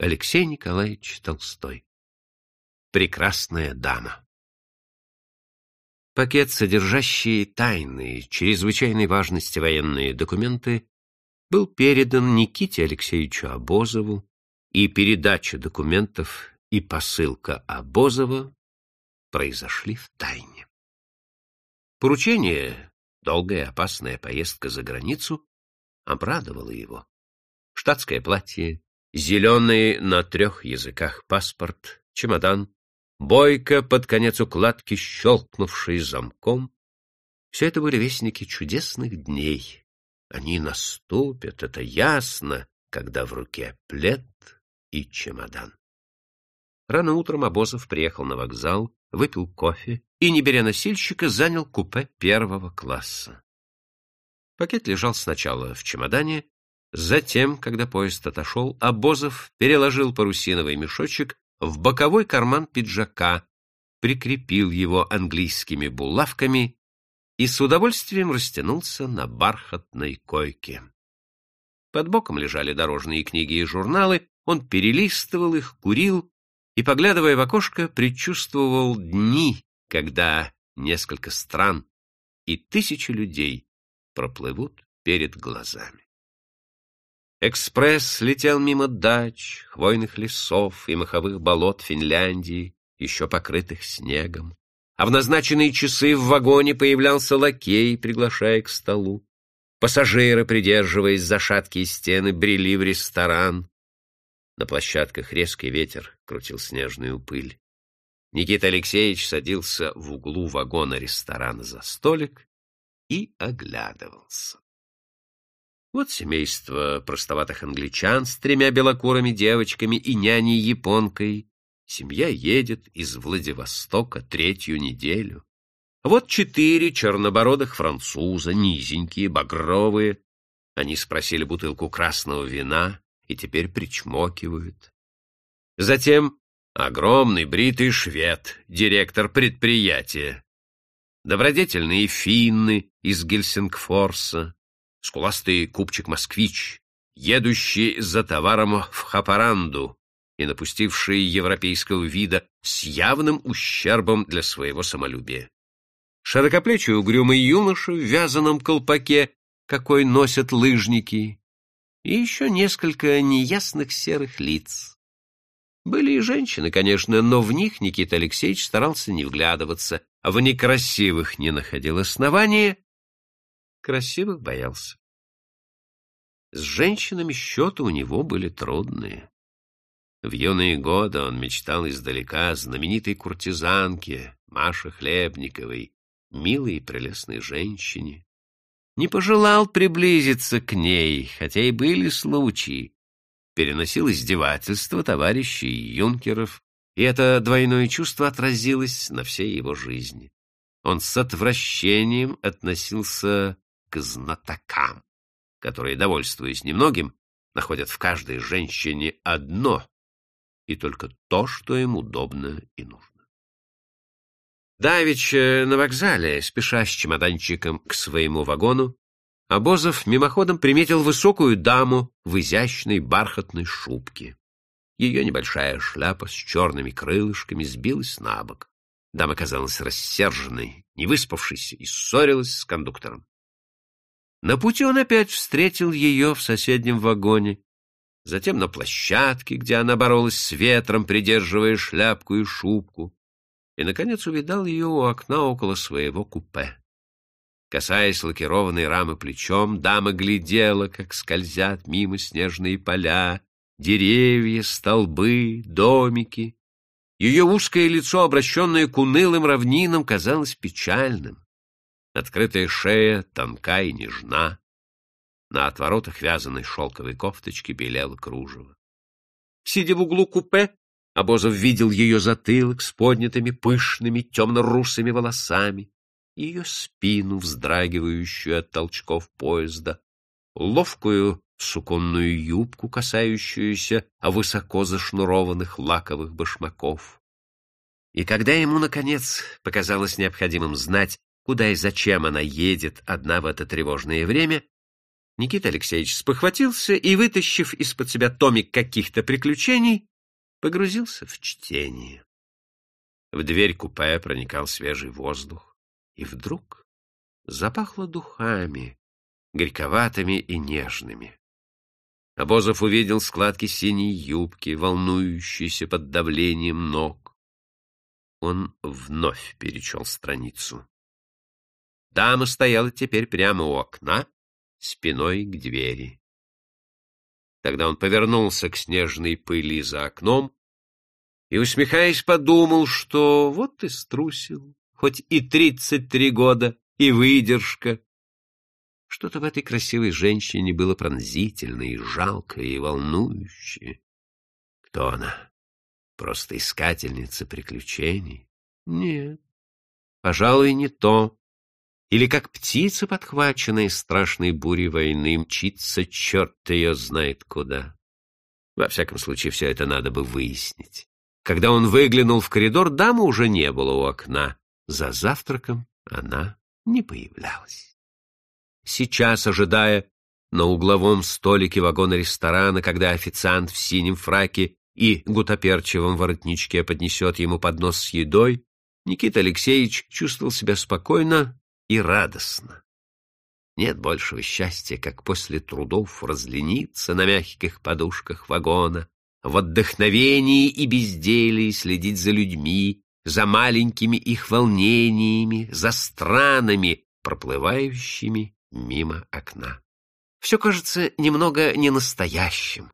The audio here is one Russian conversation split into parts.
Алексей Николаевич Толстой. Прекрасная дама. Пакет, содержащий тайные, чрезвычайной важности военные документы, был передан Никите Алексеевичу Обозову, и передача документов и посылка Обозова произошли в тайне. Поручение, долгая опасная поездка за границу, обрадовало его. Штатское платье, зеленый на трех языках паспорт, чемодан, бойко под конец укладки, щелкнувший замком. Все это были вестники чудесных дней. Они наступят, это ясно, когда в руке плед и чемодан. Рано утром Обозов приехал на вокзал, выпил кофе и, не беря носильщика, занял купе первого класса. Пакет лежал сначала в чемодане, затем, когда поезд отошел, Обозов переложил парусиновый мешочек в боковой карман пиджака, прикрепил его английскими булавками и с удовольствием растянулся на бархатной койке. Под боком лежали дорожные книги и журналы, он перелистывал их, курил и, поглядывая в окошко, предчувствовал дни, когда несколько стран и тысячи людей проплывут перед глазами. Экспресс летел мимо дач, хвойных лесов и маховых болот Финляндии, еще покрытых снегом. А в назначенные часы в вагоне появлялся лакей, приглашая к столу. Пассажиры, придерживаясь за шаткие стены, брели в ресторан. На площадках резкий ветер крутил снежную пыль. Никита Алексеевич садился в углу вагона ресторана за столик и оглядывался. Вот семейство простоватых англичан с тремя белокурыми девочками и няней-японкой. Семья едет из Владивостока третью неделю. Вот четыре чернобородых француза, низенькие, багровые. Они спросили бутылку красного вина и теперь причмокивают. Затем огромный бритый швед, директор предприятия. Добродетельные финны из Гельсингфорса, скуластый купчик-москвич, едущий за товаром в Хапаранду и напустивший европейского вида с явным ущербом для своего самолюбия. Широкоплечий угрюмый юноша в вязаном колпаке, какой носят лыжники, и еще несколько неясных серых лиц. Были и женщины, конечно, но в них Никита Алексеевич старался не вглядываться, а в некрасивых не находил основания, красивых боялся. С женщинами счеты у него были трудные. В юные годы он мечтал издалека о знаменитой куртизанке Маше Хлебниковой, милой и прелестной женщине. Не пожелал приблизиться к ней, хотя и были случаи. Переносил издевательства товарищей юнкеров, и это двойное чувство отразилось на всей его жизни. Он с отвращением относился к знатокам, которые, довольствуясь немногим, находят в каждой женщине одно и только то, что им удобно и нужно. Давеча на вокзале, спеша с чемоданчиком к своему вагону, Обозов мимоходом приметил высокую даму в изящной бархатной шубке. Ее небольшая шляпа с черными крылышками сбилась на бок. Дама казалась рассерженной, невыспавшейся и ссорилась с кондуктором. На пути он опять встретил ее в соседнем вагоне, затем на площадке, где она боролась с ветром, придерживая шляпку и шубку, и, наконец, увидал ее у окна около своего купе. Касаясь лакированной рамы плечом, дама глядела, как скользят мимо снежные поля, деревья, столбы, домики. Ее узкое лицо, обращенное к унылым равнинам, казалось печальным. Открытая шея тонка и нежна. На отворотах вязаной шелковой кофточки белело кружево. Сидя в углу купе, Обозов видел ее затылок с поднятыми пышными темно-русыми волосами, ее спину, вздрагивающую от толчков поезда, ловкую суконную юбку, касающуюся высоко зашнурованных лаковых башмаков. И когда ему, наконец, показалось необходимым знать, куда и зачем она едет одна в это тревожное время, Никита Алексеевич спохватился и, вытащив из-под себя томик каких-то приключений, погрузился в чтение. В дверь купе проникал свежий воздух, и вдруг запахло духами, горьковатыми и нежными. Обозов увидел складки синей юбки, волнующиеся под давлением ног. Он вновь перечел страницу. Дама стояла теперь прямо у окна, спиной к двери. Тогда он повернулся к снежной пыли за окном и, усмехаясь, подумал, что вот и струсил, хоть и тридцать три года, и выдержка. Что-то в этой красивой женщине было пронзительное и жалкое, и волнующее. Кто она? Просто искательница приключений? Нет, пожалуй, не то. Или как птица, подхваченная страшной бурей войны, мчится черт ее знает куда. Во всяком случае, все это надо бы выяснить. Когда он выглянул в коридор, дамы уже не было у окна. За завтраком она не появлялась. Сейчас, ожидая на угловом столике вагона ресторана, когда официант в синем фраке и гутоперчевом воротничке поднесет ему поднос с едой, Никита Алексеевич чувствовал себя спокойно и радостно. Нет большего счастья, как после трудов разлениться на мягких подушках вагона, в отдохновении и безделии следить за людьми, за маленькими их волнениями, за странами, проплывающими мимо окна. Все кажется немного ненастоящим.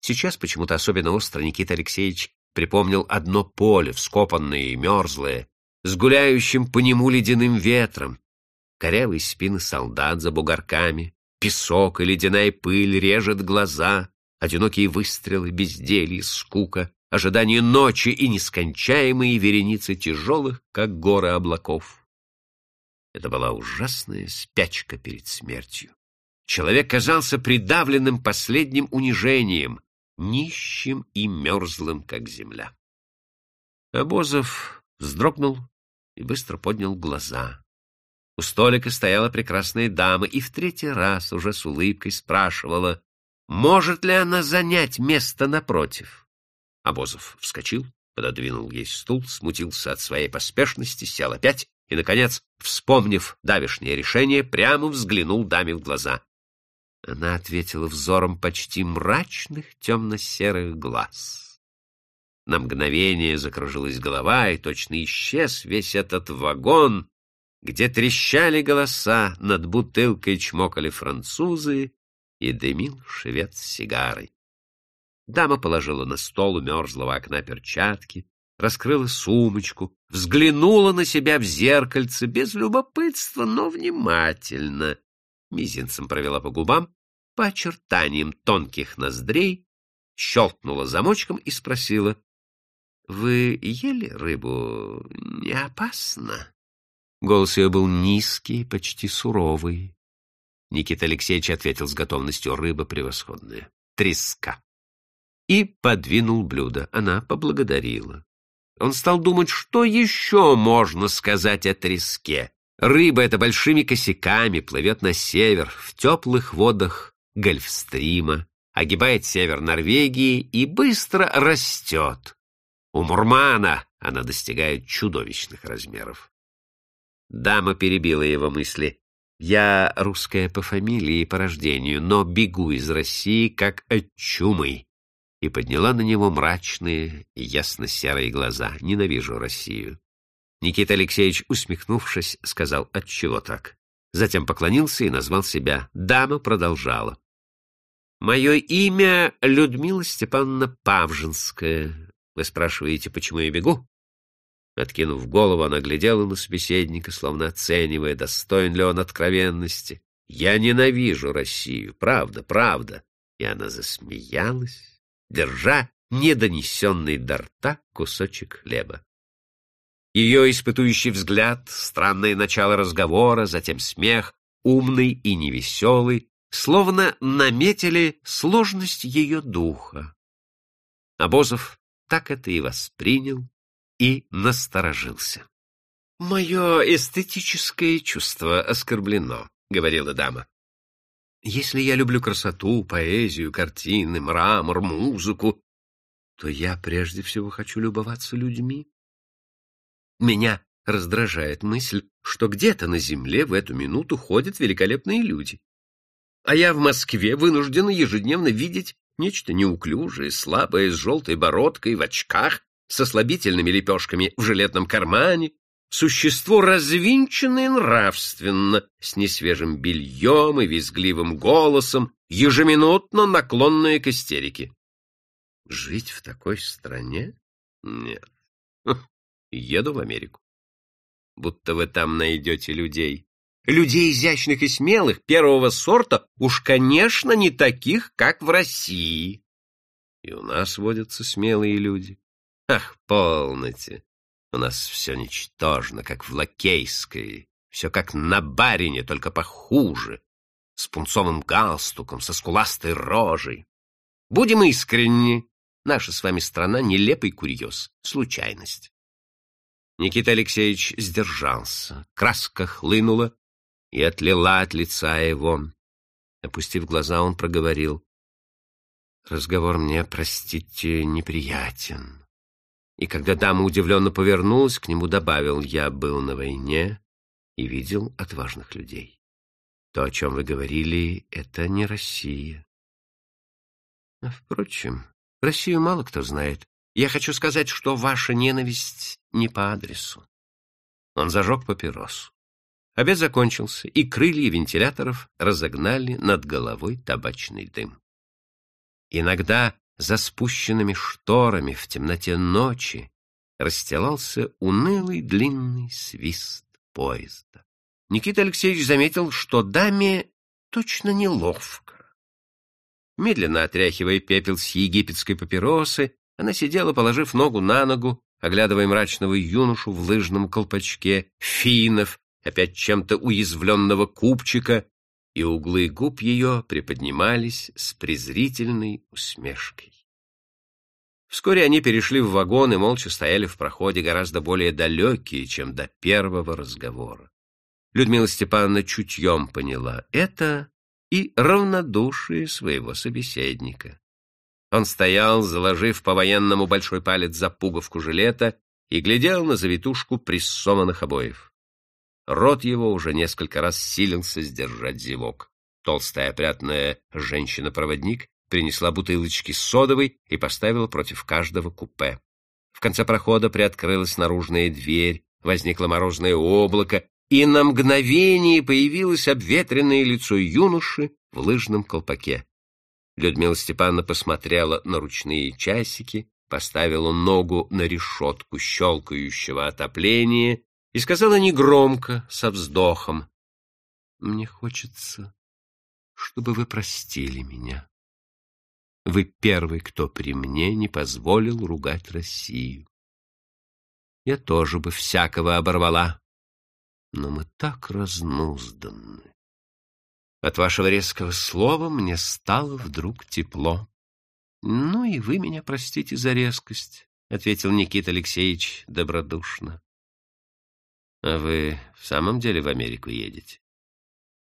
Сейчас почему-то особенно остро Никита Алексеевич припомнил одно поле, вскопанное и мерзлое, с гуляющим по нему ледяным ветром, корявые спины солдат за бугорками, песок и ледяная пыль режет глаза, одинокие выстрелы, безделье, скука, ожидание ночи и нескончаемые вереницы тяжелых, как горы облаков. Это была ужасная спячка перед смертью. Человек казался придавленным последним унижением, нищим и мерзлым, как земля. Обозов вздрогнул и быстро поднял глаза. У столика стояла прекрасная дама и в третий раз уже с улыбкой спрашивала, может ли она занять место напротив. Обозов вскочил, пододвинул ей стул, смутился от своей поспешности, сел опять и, наконец, вспомнив давешнее решение, прямо взглянул даме в глаза. Она ответила взором почти мрачных темно-серых глаз. На мгновение закружилась голова, и точно исчез весь этот вагон, где трещали голоса, над бутылкой чмокали французы и дымил швед с сигарой. Дама положила на стол у мерзлого окна перчатки, раскрыла сумочку, взглянула на себя в зеркальце без любопытства, но внимательно. Мизинцем провела по губам, по очертаниям тонких ноздрей, щелкнула замочком и спросила, вы ели рыбу? Не опасно? Голос ее был низкий, почти суровый. Никита Алексеевич ответил с готовностью рыба превосходная. Треска. И подвинул блюдо. Она поблагодарила. Он стал думать, что еще можно сказать о треске. Рыба эта большими косяками плывет на север, в теплых водах Гольфстрима, огибает север Норвегии и быстро растет. У Мурмана она достигает чудовищных размеров. Дама перебила его мысли. «Я русская по фамилии и по рождению, но бегу из России как от чумы» и подняла на него мрачные и ясно-серые глаза. «Ненавижу Россию». Никита Алексеевич, усмехнувшись, сказал, отчего так. Затем поклонился и назвал себя. Дама продолжала. «Мое имя Людмила Степановна Павжинская. Вы спрашиваете, почему я бегу? Откинув голову, она глядела на собеседника, словно оценивая, достоин ли он откровенности. «Я ненавижу Россию, правда, правда!» И она засмеялась, держа недонесенный до рта кусочек хлеба. Ее испытующий взгляд, странное начало разговора, затем смех, умный и невеселый, словно наметили сложность ее духа. Обозов так это и воспринял и насторожился. — Мое эстетическое чувство оскорблено, — говорила дама. Если я люблю красоту, поэзию, картины, мрамор, музыку, то я прежде всего хочу любоваться людьми. Меня раздражает мысль, что где-то на земле в эту минуту ходят великолепные люди. А я в Москве вынуждена ежедневно видеть нечто неуклюжее, слабое, с желтой бородкой, в очках, со слабительными лепешками в жилетном кармане, существо развинченное нравственно, с несвежим бельем и визгливым голосом, ежеминутно наклонное к истерике. Жить в такой стране? Нет. Еду в Америку. Будто вы там найдете людей. Людей изящных и смелых, первого сорта, уж, конечно, не таких, как в России. И у нас водятся смелые люди. Ах, полноте. У нас все ничтожно, как в Лакейской. Все как на барине, только похуже. С пунцовым галстуком, со скуластой рожей. Будем искренни. Наша с вами страна — нелепый курьез, случайность. Никита Алексеевич сдержался. Краска хлынула и отлила от лица его. Опустив глаза, он проговорил. «Разговор мне, простите, неприятен. И когда дама удивленно повернулась, к нему добавил, я был на войне и видел отважных людей. То, о чем вы говорили, это не Россия. А, впрочем, Россию мало кто знает. Я хочу сказать, что ваша ненависть не по адресу. Он зажег папиросу. Обед закончился, и крылья вентиляторов разогнали над головой табачный дым. Иногда за спущенными шторами в темноте ночи расстилался унылый длинный свист поезда. Никита Алексеевич заметил, что даме точно неловко. Медленно отряхивая пепел с египетской папиросы, она сидела, положив ногу на ногу, оглядывая мрачного юношу в лыжном колпачке, финов, опять чем-то уязвленного купчика и углы губ ее приподнимались с презрительной усмешкой. Вскоре они перешли в вагон и молча стояли в проходе, гораздо более далекие, чем до первого разговора. Людмила Степановна чутьем поняла это и равнодушие своего собеседника. Он стоял, заложив по-военному большой палец за пуговку жилета и глядел на завитушку прессованных обоев. Рот его уже несколько раз силился сдержать зевок. Толстая опрятная женщина-проводник принесла бутылочки с содовой и поставила против каждого купе. В конце прохода приоткрылась наружная дверь, возникло морозное облако, и на мгновение появилось обветренное лицо юноши в лыжном колпаке. Людмила Степановна посмотрела на ручные часики, поставила ногу на решетку щелкающего отопления и сказала негромко, со вздохом, «Мне хочется, чтобы вы простили меня. Вы первый, кто при мне не позволил ругать Россию. Я тоже бы всякого оборвала, но мы так разнузданы. От вашего резкого слова мне стало вдруг тепло. Ну и вы меня простите за резкость, — ответил Никита Алексеевич добродушно. А вы в самом деле в Америку едете?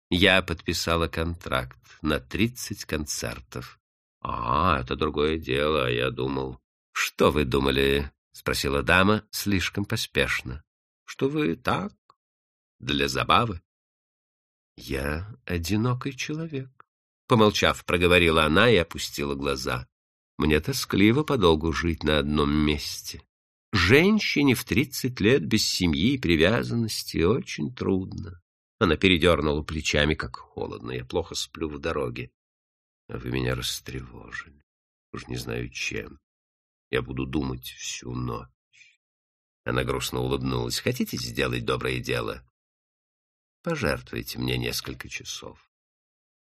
Я подписала контракт на тридцать концертов. А, это другое дело, я думал. Что вы думали? Спросила дама слишком поспешно. Что вы так, для забавы? Я одинокий человек. Помолчав, проговорила она и опустила глаза. Мне тоскливо подолгу жить на одном месте. Женщине в тридцать лет без семьи и привязанности очень трудно. Она передернула плечами, как холодно. Я плохо сплю в дороге. А вы меня растревожили. Уж не знаю чем. Я буду думать всю ночь. Она грустно улыбнулась. Хотите сделать доброе дело? Пожертвуйте мне несколько часов.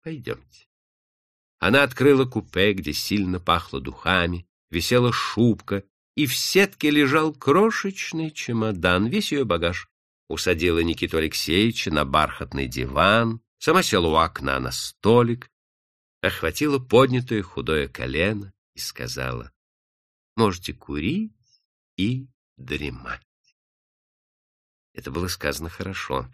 Пойдемте. Она открыла купе, где сильно пахло духами, висела шубка, и в сетке лежал крошечный чемодан, весь ее багаж. Усадила Никиту Алексеевича на бархатный диван, сама села у окна на столик, охватила поднятое худое колено и сказала, «Можете курить и дремать». Это было сказано хорошо.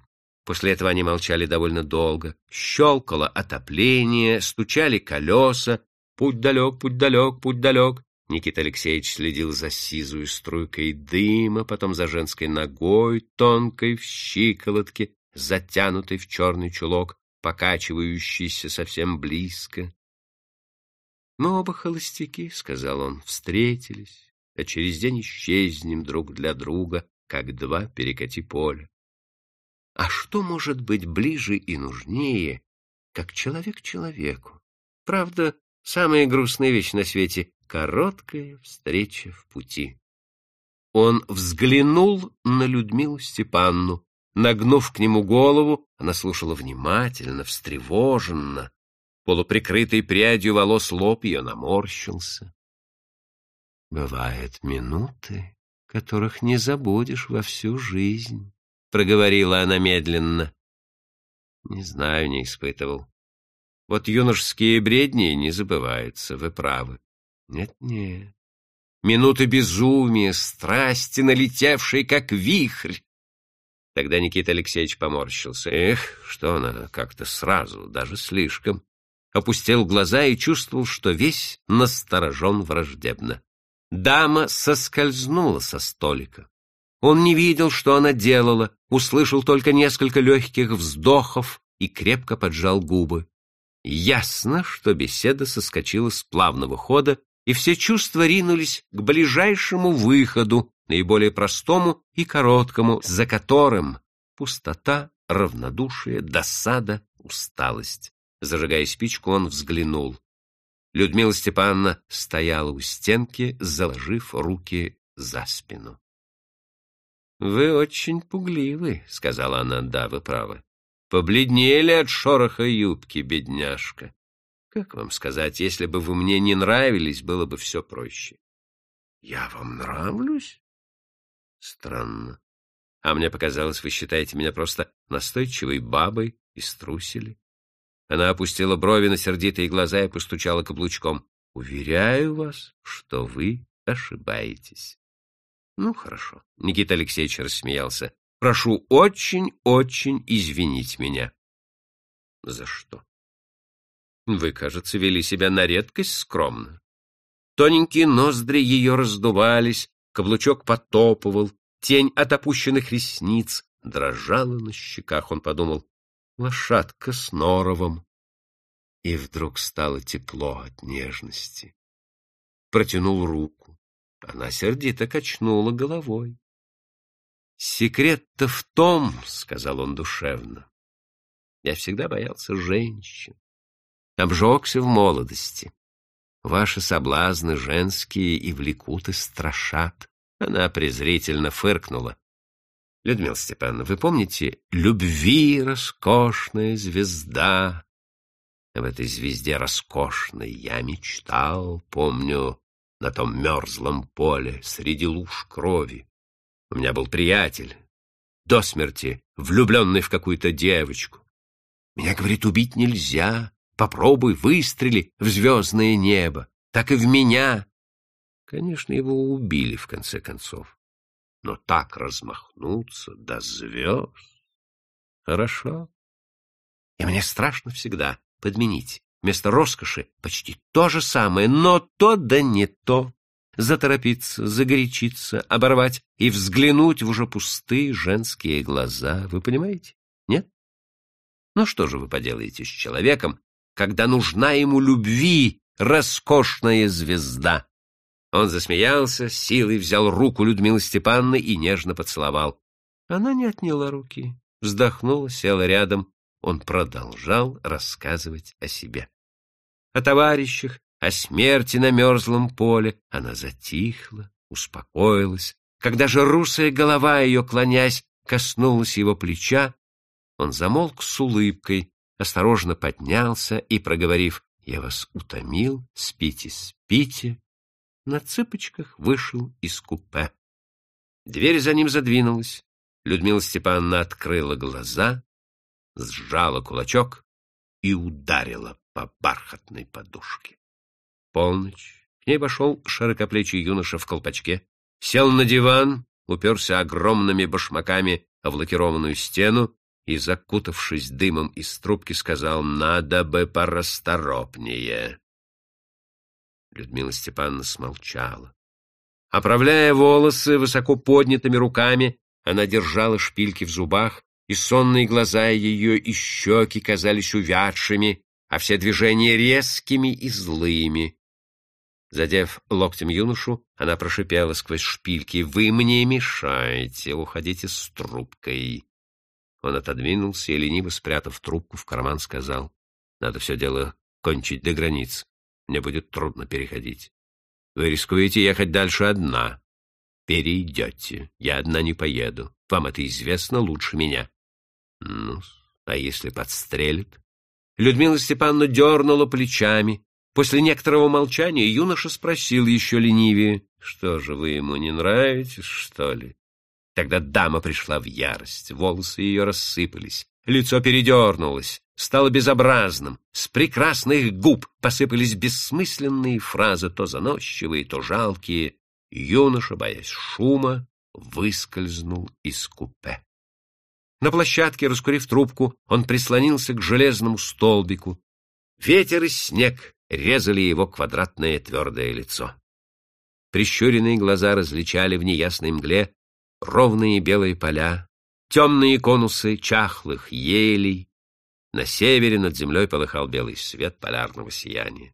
После этого они молчали довольно долго. Щелкало отопление, стучали колеса. Путь далек, путь далек, путь далек. Никита Алексеевич следил за сизую струйкой дыма, потом за женской ногой, тонкой в щиколотке, затянутой в черный чулок, покачивающийся совсем близко. «Мы оба холостяки», — сказал он, — «встретились, а через день исчезнем друг для друга, как два перекати поля. А что может быть ближе и нужнее, как человек человеку? Правда, самая грустная вещь на свете — короткая встреча в пути. Он взглянул на Людмилу Степанну. Нагнув к нему голову, она слушала внимательно, встревоженно. Полуприкрытый прядью волос лоб ее наморщился. Бывают минуты, которых не забудешь во всю жизнь, — проговорила она медленно. Не знаю, не испытывал. Вот юношеские бредни не забываются, вы правы. Нет-нет. Минуты безумия, страсти, налетевшие, как вихрь. Тогда Никита Алексеевич поморщился. Эх, что она как-то сразу, даже слишком опустил глаза и чувствовал, что весь насторожен враждебно. Дама соскользнула со столика. Он не видел, что она делала, услышал только несколько легких вздохов и крепко поджал губы. Ясно, что беседа соскочила с плавного хода, и все чувства ринулись к ближайшему выходу, наиболее простому и короткому, за которым пустота, равнодушие, досада, усталость. Зажигая спичку, он взглянул. Людмила Степановна стояла у стенки, заложив руки за спину. — Вы очень пугливы, — сказала она, — да, вы правы. Побледнели от шороха юбки, бедняжка. Как вам сказать, если бы вы мне не нравились, было бы все проще. — Я вам нравлюсь? — Странно. А мне показалось, вы считаете меня просто настойчивой бабой и струсили. Она опустила брови на сердитые глаза и постучала каблучком. — Уверяю вас, что вы ошибаетесь. — Ну, хорошо. Никита Алексеевич рассмеялся. — Прошу очень-очень извинить меня. — За что? — Вы, кажется, вели себя на редкость скромно. Тоненькие ноздри ее раздувались, каблучок потопывал, тень от опущенных ресниц дрожала на щеках. Он подумал, лошадка с норовом. И вдруг стало тепло от нежности. Протянул руку. Она сердито качнула головой. «Секрет-то в том, — сказал он душевно, — я всегда боялся женщин, обжегся в молодости. Ваши соблазны женские и влекут, и страшат. Она презрительно фыркнула. Людмила Степановна, вы помните «Любви роскошная звезда»? В этой звезде роскошной я мечтал, помню, на том мерзлом поле среди луж крови. У меня был приятель, до смерти влюбленный в какую-то девочку. Меня, говорит, убить нельзя. Попробуй, выстрели в звездное небо. Так и в меня. Конечно, его убили, в конце концов но так размахнуться до звезд. Хорошо. И мне страшно всегда подменить. Вместо роскоши почти то же самое, но то да не то. Заторопиться, загорячиться, оборвать и взглянуть в уже пустые женские глаза. Вы понимаете? Нет? Ну что же вы поделаете с человеком, когда нужна ему любви роскошная звезда? Он засмеялся, силой взял руку Людмилы Степанны и нежно поцеловал. Она не отняла руки, вздохнула, села рядом. Он продолжал рассказывать о себе. О товарищах, о смерти на мерзлом поле. Она затихла, успокоилась. Когда же русая голова ее, клонясь, коснулась его плеча, он замолк с улыбкой, осторожно поднялся и, проговорив «Я вас утомил, спите, спите», на цыпочках вышел из купе. Дверь за ним задвинулась. Людмила Степановна открыла глаза, сжала кулачок и ударила по бархатной подушке. Полночь. К ней вошел широкоплечий юноша в колпачке, сел на диван, уперся огромными башмаками в лакированную стену и, закутавшись дымом из трубки, сказал «Надо бы порасторопнее». Людмила Степановна смолчала. Оправляя волосы высоко поднятыми руками, она держала шпильки в зубах, и сонные глаза ее и щеки казались увядшими, а все движения резкими и злыми. Задев локтем юношу, она прошипела сквозь шпильки, «Вы мне мешаете, уходите с трубкой». Он отодвинулся и, лениво спрятав трубку в карман, сказал, «Надо все дело кончить до границ. Мне будет трудно переходить. Вы рискуете ехать дальше одна. Перейдете. Я одна не поеду. Вам это известно лучше меня. Ну, а если подстрелят? Людмила Степановна дернула плечами. После некоторого молчания юноша спросил еще ленивее, «Что же, вы ему не нравитесь, что ли?» Тогда дама пришла в ярость, волосы ее рассыпались, лицо передернулось, стало безобразным, с прекрасных губ посыпались бессмысленные фразы, то заносчивые, то жалкие. Юноша, боясь шума, выскользнул из купе. На площадке, раскурив трубку, он прислонился к железному столбику. Ветер и снег резали его квадратное твердое лицо. Прищуренные глаза различали в неясной мгле ровные белые поля, темные конусы чахлых елей. На севере над землей полыхал белый свет полярного сияния.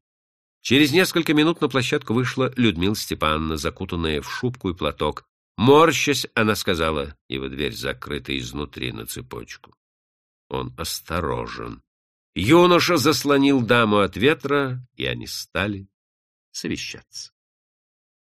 Через несколько минут на площадку вышла Людмила Степановна, закутанная в шубку и платок. Морщась, она сказала, его дверь закрыта изнутри на цепочку. Он осторожен. Юноша заслонил даму от ветра, и они стали совещаться.